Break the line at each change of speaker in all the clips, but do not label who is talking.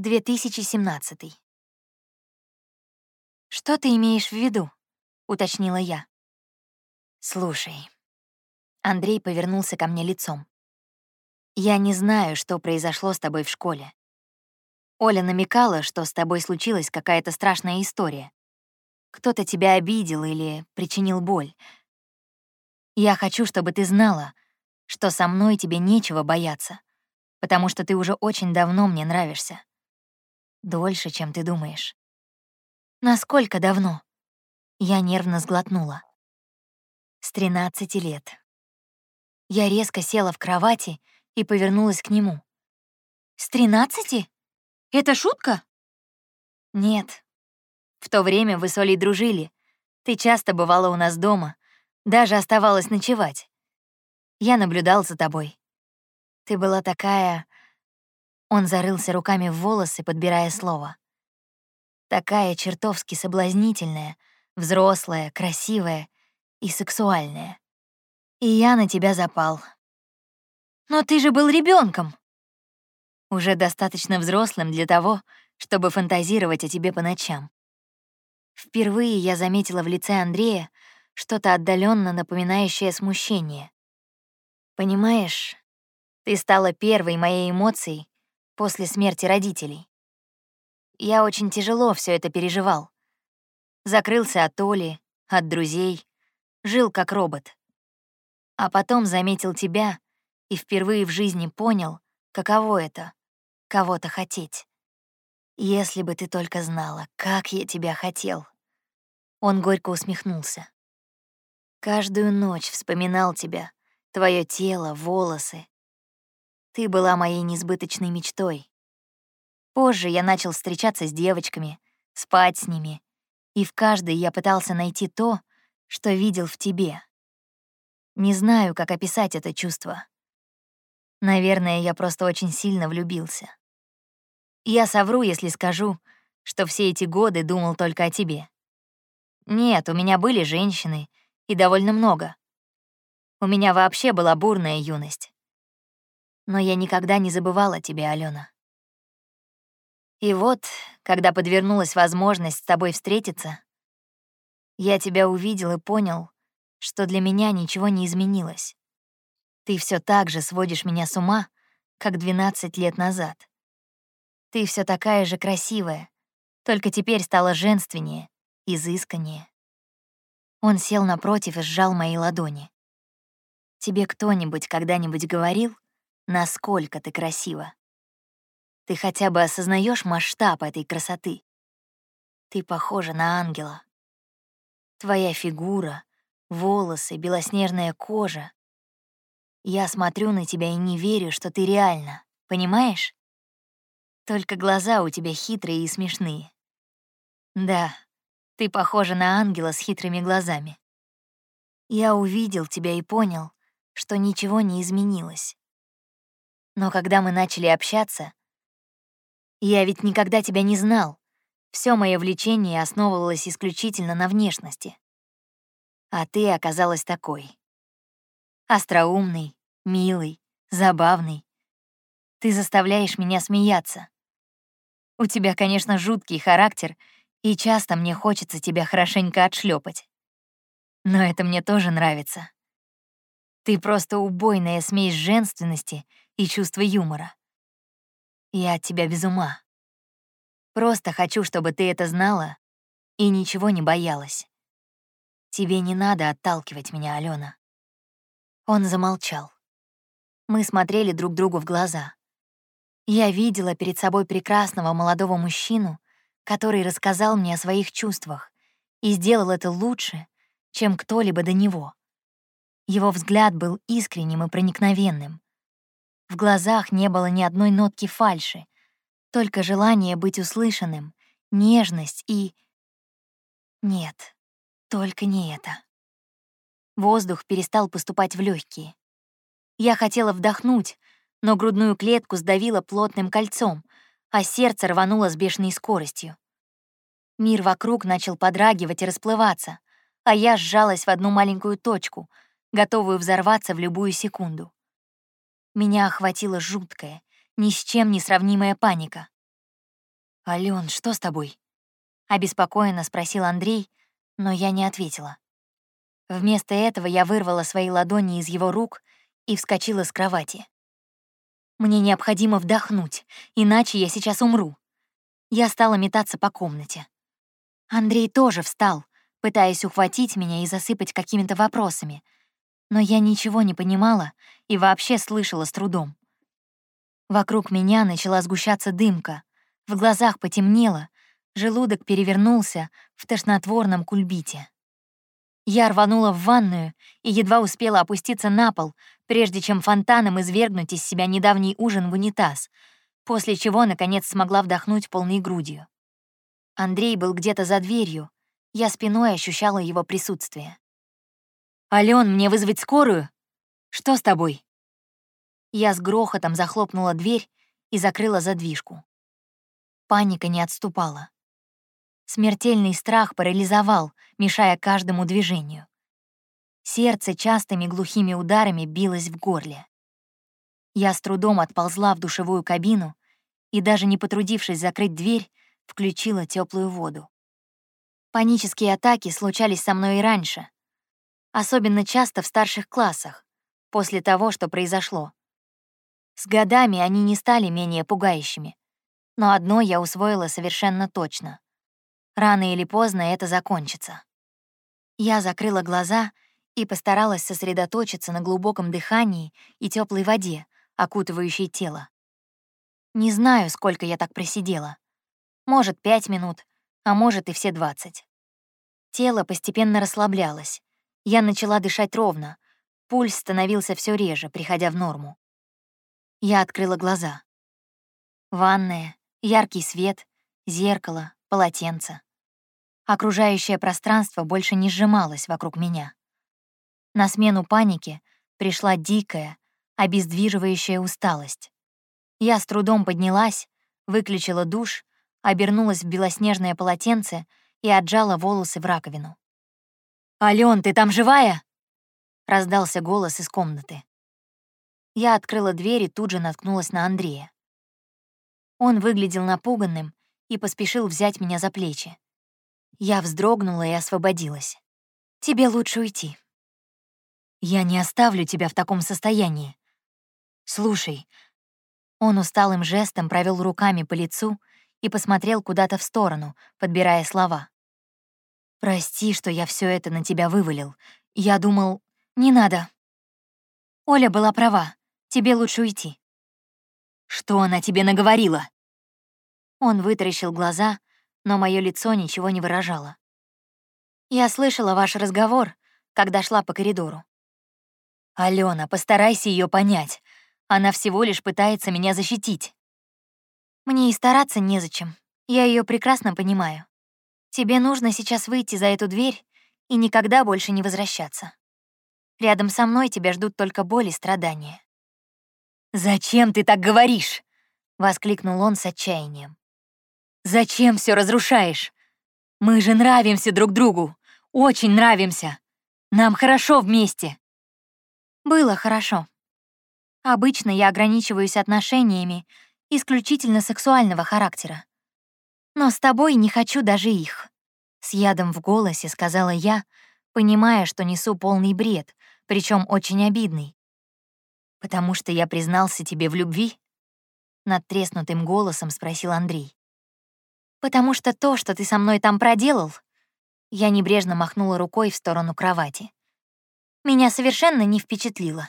2017. «Что ты имеешь в виду?» — уточнила я. «Слушай». Андрей повернулся ко мне лицом. «Я не знаю, что произошло с тобой в школе. Оля намекала, что с тобой случилась какая-то страшная история. Кто-то тебя обидел или причинил боль. Я хочу, чтобы ты знала, что со мной тебе нечего бояться, потому что ты уже очень давно мне нравишься. Дольше, чем ты думаешь. Насколько давно? Я нервно сглотнула. С 13 лет. Я резко села в кровати и повернулась к нему. С 13? Это шутка? Нет. В то время вы с Олей дружили. Ты часто бывала у нас дома, даже оставалась ночевать. Я наблюдал за тобой. Ты была такая он зарылся руками в волосы, подбирая слово. Такая чертовски соблазнительная, взрослая, красивая и сексуальная. И я на тебя запал. Но ты же был ребенком. Уже достаточно взрослым для того, чтобы фантазировать о тебе по ночам. Впервые я заметила в лице Андрея что-то отдаленно напоминающее смущение. Понимаешь, ты стала первой моей эмоцией, после смерти родителей. Я очень тяжело все это переживал. Закрылся от Оли, от друзей, жил как робот. А потом заметил тебя и впервые в жизни понял, каково это — кого-то хотеть. Если бы ты только знала, как я тебя хотел. Он горько усмехнулся. Каждую ночь вспоминал тебя, твое тело, волосы, ты была моей несбыточной мечтой. Позже я начал встречаться с девочками, спать с ними, и в каждой я пытался найти то, что видел в тебе. Не знаю, как описать это чувство. Наверное, я просто очень сильно влюбился. Я совру, если скажу, что все эти годы думал только о тебе. Нет, у меня были женщины, и довольно много. У меня вообще была бурная юность но я никогда не забывала тебя, Алена. И вот, когда подвернулась возможность с тобой встретиться, я тебя увидел и понял, что для меня ничего не изменилось. Ты все так же сводишь меня с ума, как 12 лет назад. Ты все такая же красивая, только теперь стала женственнее, изысканнее. Он сел напротив и сжал мои ладони. Тебе кто-нибудь когда-нибудь говорил, насколько ты красива. Ты хотя бы осознаешь масштаб этой красоты. Ты похожа на ангела. Твоя фигура, волосы, белоснежная кожа. Я смотрю на тебя и не верю, что ты реально, понимаешь? Только глаза у тебя хитрые и смешные. Да, ты похожа на ангела с хитрыми глазами. Я увидел тебя и понял, что ничего не изменилось. Но когда мы начали общаться, я ведь никогда тебя не знал. Все мое влечение основывалось исключительно на внешности. А ты оказалась такой. Остроумный, милый, забавный. Ты заставляешь меня смеяться. У тебя, конечно, жуткий характер, и часто мне хочется тебя хорошенько отшлепать. Но это мне тоже нравится. Ты просто убойная смесь женственности и чувства юмора. Я от тебя без ума. Просто хочу, чтобы ты это знала и ничего не боялась. Тебе не надо отталкивать меня, Алена. Он замолчал. Мы смотрели друг другу в глаза. Я видела перед собой прекрасного молодого мужчину, который рассказал мне о своих чувствах и сделал это лучше, чем кто-либо до него. Его взгляд был искренним и проникновенным. В глазах не было ни одной нотки фальши, только желание быть услышанным, нежность и... Нет, только не это. Воздух перестал поступать в легкие. Я хотела вдохнуть, но грудную клетку сдавило плотным кольцом, а сердце рвануло с бешеной скоростью. Мир вокруг начал подрагивать и расплываться, а я сжалась в одну маленькую точку, готовую взорваться в любую секунду. Меня охватила жуткая, ни с чем не сравнимая паника. «Алён, что с тобой?» — обеспокоенно спросил Андрей, но я не ответила. Вместо этого я вырвала свои ладони из его рук и вскочила с кровати. Мне необходимо вдохнуть, иначе я сейчас умру. Я стала метаться по комнате. Андрей тоже встал, пытаясь ухватить меня и засыпать какими-то вопросами, но я ничего не понимала и вообще слышала с трудом. Вокруг меня начала сгущаться дымка, в глазах потемнело, желудок перевернулся в тошнотворном кульбите. Я рванула в ванную и едва успела опуститься на пол, прежде чем фонтаном извергнуть из себя недавний ужин в унитаз, после чего, наконец, смогла вдохнуть полной грудью. Андрей был где-то за дверью, я спиной ощущала его присутствие. «Алён, мне вызвать скорую? Что с тобой?» Я с грохотом захлопнула дверь и закрыла задвижку. Паника не отступала. Смертельный страх парализовал, мешая каждому движению. Сердце частыми глухими ударами билось в горле. Я с трудом отползла в душевую кабину и, даже не потрудившись закрыть дверь, включила теплую воду. Панические атаки случались со мной и раньше, особенно часто в старших классах, после того, что произошло. С годами они не стали менее пугающими, но одно я усвоила совершенно точно. Рано или поздно это закончится. Я закрыла глаза и постаралась сосредоточиться на глубоком дыхании и теплой воде, окутывающей тело. Не знаю, сколько я так просидела. Может, пять минут, а может и все двадцать. Тело постепенно расслаблялось. Я начала дышать ровно. Пульс становился все реже, приходя в норму. Я открыла глаза. Ванная, яркий свет, зеркало, полотенце. Окружающее пространство больше не сжималось вокруг меня. На смену панике пришла дикая, обездвиживающая усталость. Я с трудом поднялась, выключила душ, обернулась в белоснежное полотенце и отжала волосы в раковину. «Алён, ты там живая?» — раздался голос из комнаты. Я открыла дверь и тут же наткнулась на Андрея. Он выглядел напуганным и поспешил взять меня за плечи. Я вздрогнула и освободилась. «Тебе лучше уйти». «Я не оставлю тебя в таком состоянии. Слушай». Он усталым жестом провел руками по лицу и посмотрел куда-то в сторону, подбирая слова. «Прости, что я все это на тебя вывалил. Я думал, не надо». Оля была права. Тебе лучше уйти. Что она тебе наговорила? Он вытаращил глаза, но мое лицо ничего не выражало. «Я слышала ваш разговор, когда шла по коридору». «Алена, постарайся ее понять. Она всего лишь пытается меня защитить». «Мне и стараться незачем. Я ее прекрасно понимаю. Тебе нужно сейчас выйти за эту дверь и никогда больше не возвращаться. Рядом со мной тебя ждут только боль и страдания». «Зачем ты так говоришь?» — воскликнул он с отчаянием. Зачем все разрушаешь? Мы же нравимся друг другу, очень нравимся. Нам хорошо вместе. Было хорошо. Обычно я ограничиваюсь отношениями исключительно сексуального характера. Но с тобой не хочу даже их. С ядом в голосе сказала я, понимая, что несу полный бред, причем очень обидный. «Потому что я признался тебе в любви?» Над треснутым голосом спросил Андрей. «Потому что то, что ты со мной там проделал...» Я небрежно махнула рукой в сторону кровати. «Меня совершенно не впечатлило.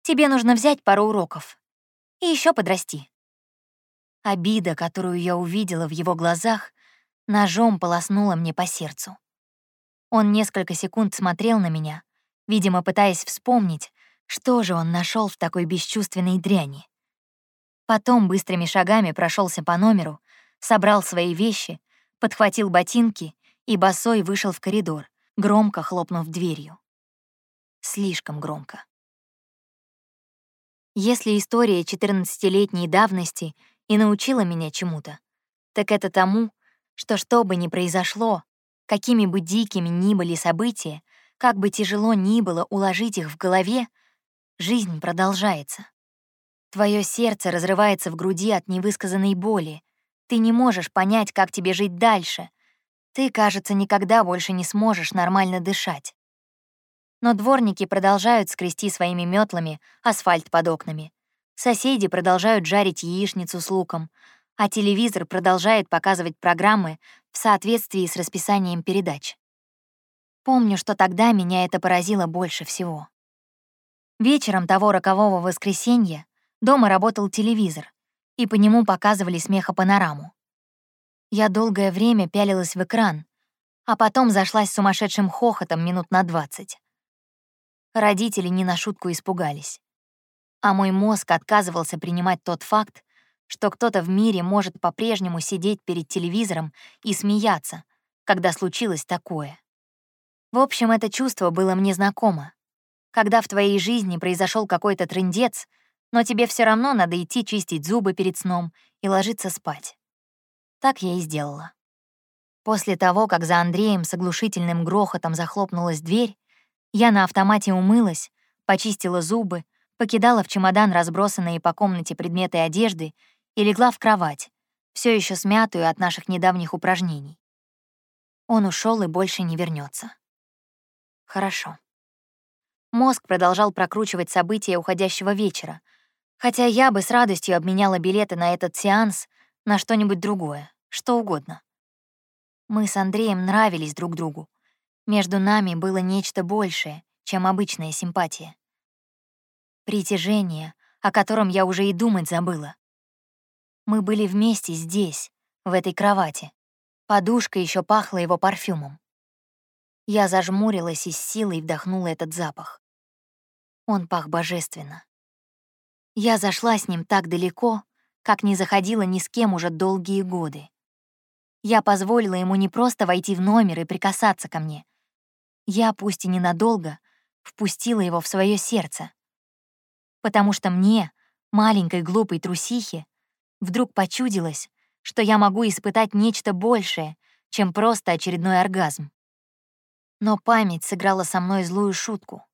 Тебе нужно взять пару уроков. И еще подрасти». Обида, которую я увидела в его глазах, ножом полоснула мне по сердцу. Он несколько секунд смотрел на меня, видимо, пытаясь вспомнить, что же он нашел в такой бесчувственной дряни. Потом быстрыми шагами прошелся по номеру, собрал свои вещи, подхватил ботинки и босой вышел в коридор, громко хлопнув дверью. Слишком громко. Если история 14-летней давности и научила меня чему-то, так это тому, что что бы ни произошло, какими бы дикими ни были события, как бы тяжело ни было уложить их в голове, жизнь продолжается. Твое сердце разрывается в груди от невысказанной боли, Ты не можешь понять, как тебе жить дальше. Ты, кажется, никогда больше не сможешь нормально дышать. Но дворники продолжают скрести своими метлами асфальт под окнами. Соседи продолжают жарить яичницу с луком, а телевизор продолжает показывать программы в соответствии с расписанием передач. Помню, что тогда меня это поразило больше всего. Вечером того рокового воскресенья дома работал телевизор, и по нему показывали смехопанораму. Я долгое время пялилась в экран, а потом зашлась сумасшедшим хохотом минут на двадцать. Родители не на шутку испугались. А мой мозг отказывался принимать тот факт, что кто-то в мире может по-прежнему сидеть перед телевизором и смеяться, когда случилось такое. В общем, это чувство было мне знакомо. Когда в твоей жизни произошел какой-то трындец, но тебе все равно надо идти чистить зубы перед сном и ложиться спать. Так я и сделала. После того, как за Андреем с оглушительным грохотом захлопнулась дверь, я на автомате умылась, почистила зубы, покидала в чемодан разбросанные по комнате предметы одежды и легла в кровать, все еще смятую от наших недавних упражнений. Он ушел и больше не вернется. Хорошо. Мозг продолжал прокручивать события уходящего вечера, хотя я бы с радостью обменяла билеты на этот сеанс на что-нибудь другое, что угодно. Мы с Андреем нравились друг другу. Между нами было нечто большее, чем обычная симпатия. Притяжение, о котором я уже и думать забыла. Мы были вместе здесь, в этой кровати. Подушка еще пахла его парфюмом. Я зажмурилась и с силой вдохнула этот запах. Он пах божественно. Я зашла с ним так далеко, как не заходила ни с кем уже долгие годы. Я позволила ему не просто войти в номер и прикасаться ко мне. Я, пусть и ненадолго, впустила его в свое сердце. Потому что мне, маленькой глупой трусихе, вдруг почудилось, что я могу испытать нечто большее, чем просто очередной оргазм. Но память сыграла со мной злую шутку.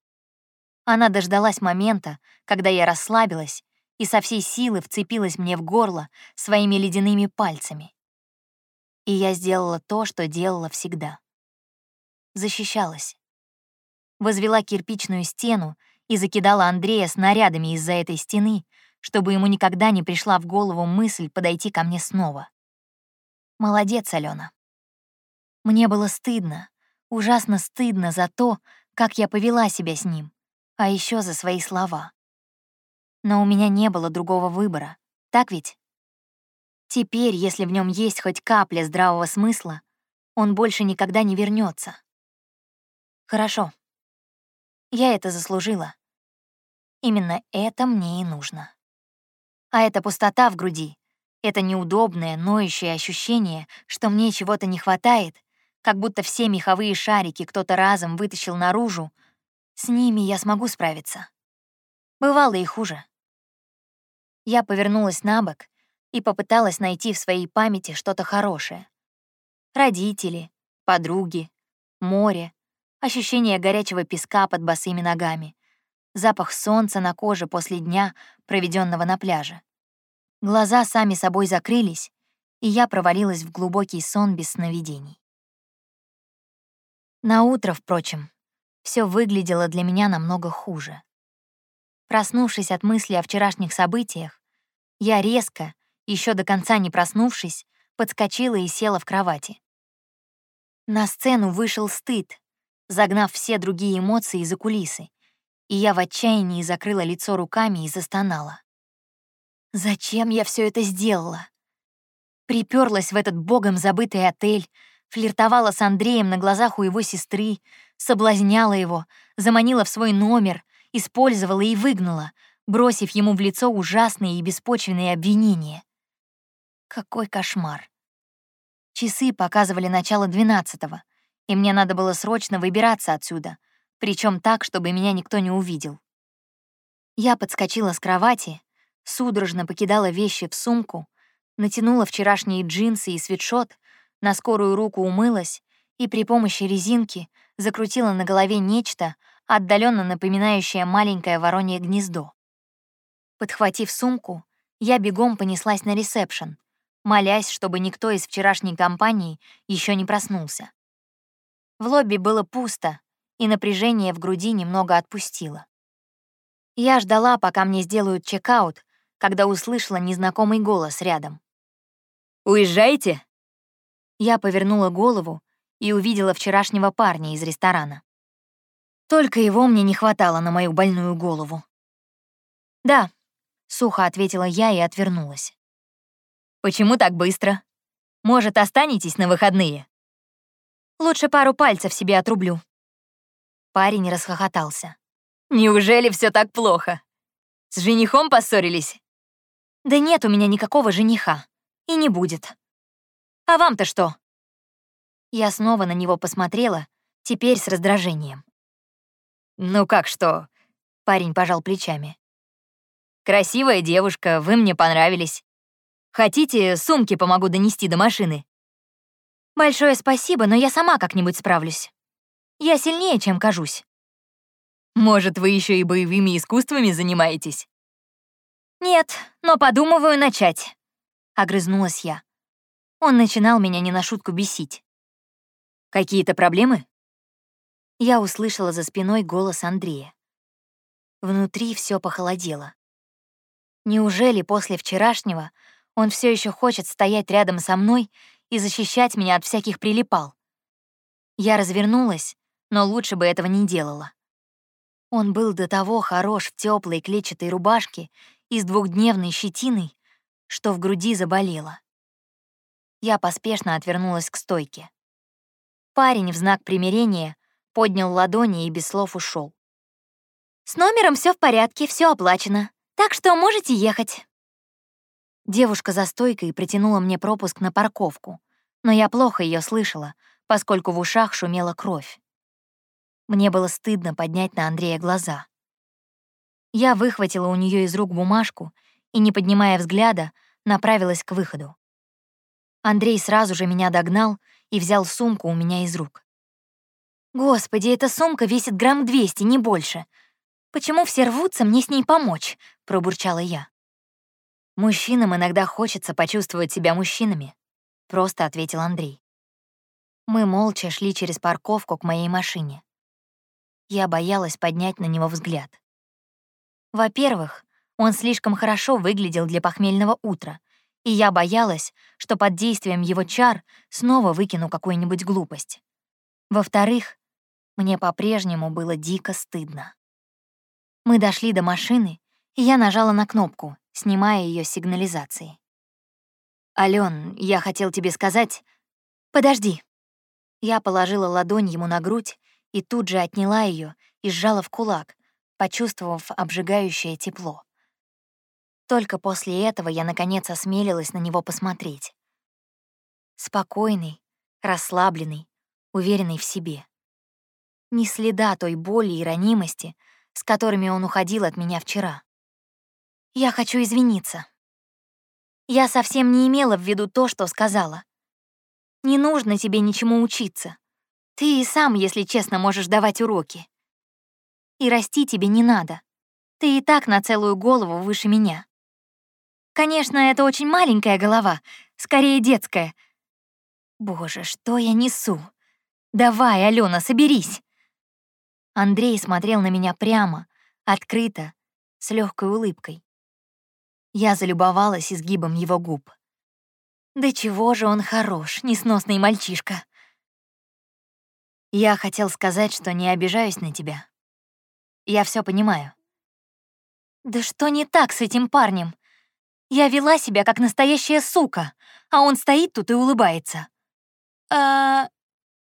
Она дождалась момента, когда я расслабилась и со всей силы вцепилась мне в горло своими ледяными пальцами. И я сделала то, что делала всегда. Защищалась. Возвела кирпичную стену и закидала Андрея снарядами из-за этой стены, чтобы ему никогда не пришла в голову мысль подойти ко мне снова. Молодец, Алена. Мне было стыдно, Ужасно стыдно за то, как я повела себя с ним, а еще за свои слова. Но у меня не было другого выбора, так ведь? Теперь, если в нем есть хоть капля здравого смысла, он больше никогда не вернется. Хорошо. Я это заслужила. Именно это мне и нужно. А эта пустота в груди, это неудобное, ноющее ощущение, что мне чего-то не хватает, как будто все меховые шарики кто-то разом вытащил наружу, с ними я смогу справиться. Бывало и хуже. Я повернулась на бок и попыталась найти в своей памяти что-то хорошее. Родители, подруги, море, ощущение горячего песка под босыми ногами, запах солнца на коже после дня, проведенного на пляже. Глаза сами собой закрылись, и я провалилась в глубокий сон без сновидений. На утро, впрочем, все выглядело для меня намного хуже. Проснувшись от мысли о вчерашних событиях, я резко, еще до конца не проснувшись, подскочила и села в кровати. На сцену вышел стыд, загнав все другие эмоции за кулисы, и я в отчаянии закрыла лицо руками и застонала. Зачем я все это сделала? Приперлась в этот богом забытый отель, флиртовала с Андреем на глазах у его сестры, соблазняла его, заманила в свой номер, использовала и выгнала, бросив ему в лицо ужасные и беспочвенные обвинения. Какой кошмар. Часы показывали начало двенадцатого, и мне надо было срочно выбираться отсюда, причем так, чтобы меня никто не увидел. Я подскочила с кровати, судорожно покидала вещи в сумку, натянула вчерашние джинсы и свитшот, на скорую руку умылась и при помощи резинки закрутила на голове нечто, отдаленно напоминающее маленькое воронье гнездо. Подхватив сумку, я бегом понеслась на ресепшн, молясь, чтобы никто из вчерашней компании еще не проснулся. В лобби было пусто, и напряжение в груди немного отпустило. Я ждала, пока мне сделают чекаут, когда услышала незнакомый голос рядом.
«Уезжаете?»
Я повернула голову и увидела вчерашнего парня из ресторана. Только его мне не хватало на мою больную голову. «Да», — сухо ответила я и отвернулась.
«Почему так быстро? Может, останетесь на выходные?»
«Лучше пару пальцев себе отрублю». Парень расхохотался.
«Неужели все так плохо? С женихом поссорились?»
«Да нет у меня никакого жениха. И не будет. А вам-то что?» Я снова на него посмотрела, теперь с раздражением.
«Ну как что?» — парень пожал плечами. «Красивая девушка, вы мне понравились. Хотите, сумки помогу донести до машины?»
«Большое спасибо, но я сама как-нибудь справлюсь. Я сильнее, чем кажусь».
«Может, вы еще и боевыми искусствами занимаетесь?»
«Нет, но подумываю начать», — огрызнулась я. Он начинал меня не на шутку бесить.
«Какие-то проблемы?»
Я услышала за спиной голос Андрея. Внутри все похолодело. Неужели после вчерашнего он все еще хочет стоять рядом со мной и защищать меня от всяких прилипал? Я развернулась, но лучше бы этого не делала. Он был до того хорош в теплой клетчатой рубашке и с двухдневной щетиной, что в груди заболело. Я поспешно отвернулась к стойке. Парень в знак примирения поднял ладони и без слов ушел. «С номером все в порядке, все оплачено, так что можете ехать». Девушка за стойкой протянула мне пропуск на парковку, но я плохо ее слышала, поскольку в ушах шумела кровь. Мне было стыдно поднять на Андрея глаза. Я выхватила у нее из рук бумажку и, не поднимая взгляда, направилась к выходу. Андрей сразу же меня догнал и взял сумку у меня из рук. «Господи, эта сумка весит грамм двести, не больше. Почему все рвутся мне с ней помочь?» — пробурчала я. «Мужчинам иногда хочется почувствовать себя мужчинами», — просто ответил Андрей. Мы молча шли через парковку к моей машине. Я боялась поднять на него взгляд. Во-первых, он слишком хорошо выглядел для похмельного утра, и я боялась, что под действием его чар снова выкину какую-нибудь глупость. Во-вторых, мне по-прежнему было дико стыдно. Мы дошли до машины, и я нажала на кнопку, снимая ее с сигнализации. «Алён, я хотел тебе сказать...» «Подожди». Я положила ладонь ему на грудь и тут же отняла ее и сжала в кулак, почувствовав обжигающее тепло. Только после этого я, наконец, осмелилась на него посмотреть. Спокойный, расслабленный, уверенный в себе. Ни следа той боли и ранимости, с которыми он уходил от меня вчера. Я хочу извиниться. Я совсем не имела в виду то, что сказала. Не нужно тебе ничему учиться. Ты и сам, если честно, можешь давать уроки. И расти тебе не надо. Ты и так на целую голову выше меня. Конечно, это очень маленькая голова, скорее детская. Боже, что я несу? Давай, Алена, соберись. Андрей смотрел на меня прямо, открыто, с легкой улыбкой. Я залюбовалась изгибом его губ. Да чего же он хорош, несносный мальчишка. Я хотел сказать, что не обижаюсь на тебя. Я все понимаю. Да что не так с этим парнем? Я вела себя как настоящая сука, а он стоит тут и улыбается. А...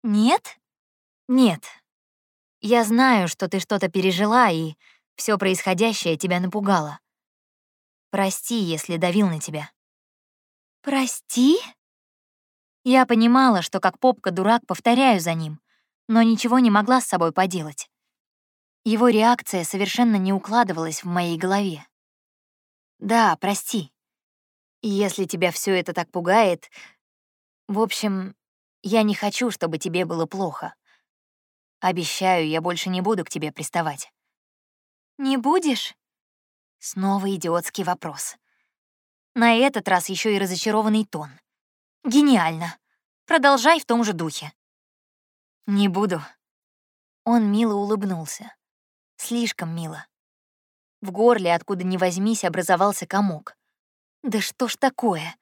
нет? Нет. Я знаю, что ты что-то пережила, и все происходящее тебя напугало. Прости, если давил на тебя. Прости? Я понимала, что как попка-дурак повторяю за ним, но ничего не могла с собой поделать. Его реакция совершенно не укладывалась в моей голове. Да, прости. Если тебя все это так пугает... В общем, я не хочу, чтобы тебе было плохо. Обещаю, я больше не буду к тебе приставать. Не будешь? Снова идиотский вопрос. На этот раз еще и разочарованный тон. Гениально. Продолжай в том же духе. Не буду. Он мило улыбнулся. Слишком мило. В горле, откуда ни возьмись, образовался комок. Да что ж такое?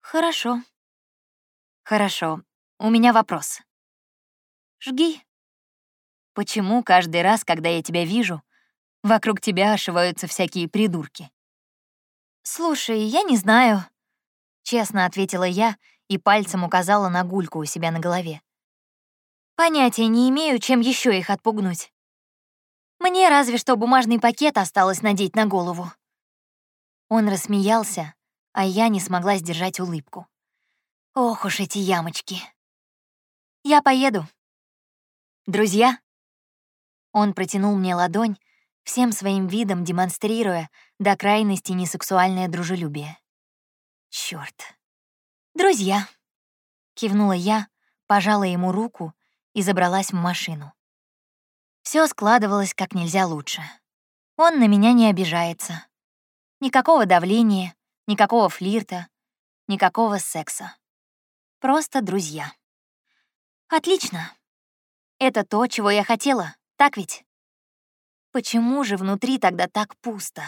Хорошо. Хорошо. У меня вопрос. Жги. Почему каждый раз, когда я тебя вижу, вокруг тебя ошиваются всякие придурки? Слушай, я не знаю. Честно ответила я и пальцем указала на гульку у себя на голове. Понятия не имею, чем еще их отпугнуть. Мне разве что бумажный пакет осталось надеть на голову. Он рассмеялся, а я не смогла сдержать улыбку. Ох уж эти ямочки. Я поеду. Друзья? Он протянул мне ладонь, всем своим видом демонстрируя до крайности несексуальное дружелюбие. Чёрт. Друзья. Кивнула я, пожала ему руку и забралась в машину. Все складывалось как нельзя лучше. Он на меня не обижается. Никакого давления, никакого флирта, никакого секса. Просто друзья. Отлично. Это то, чего я хотела, так ведь? Почему же внутри тогда так пусто?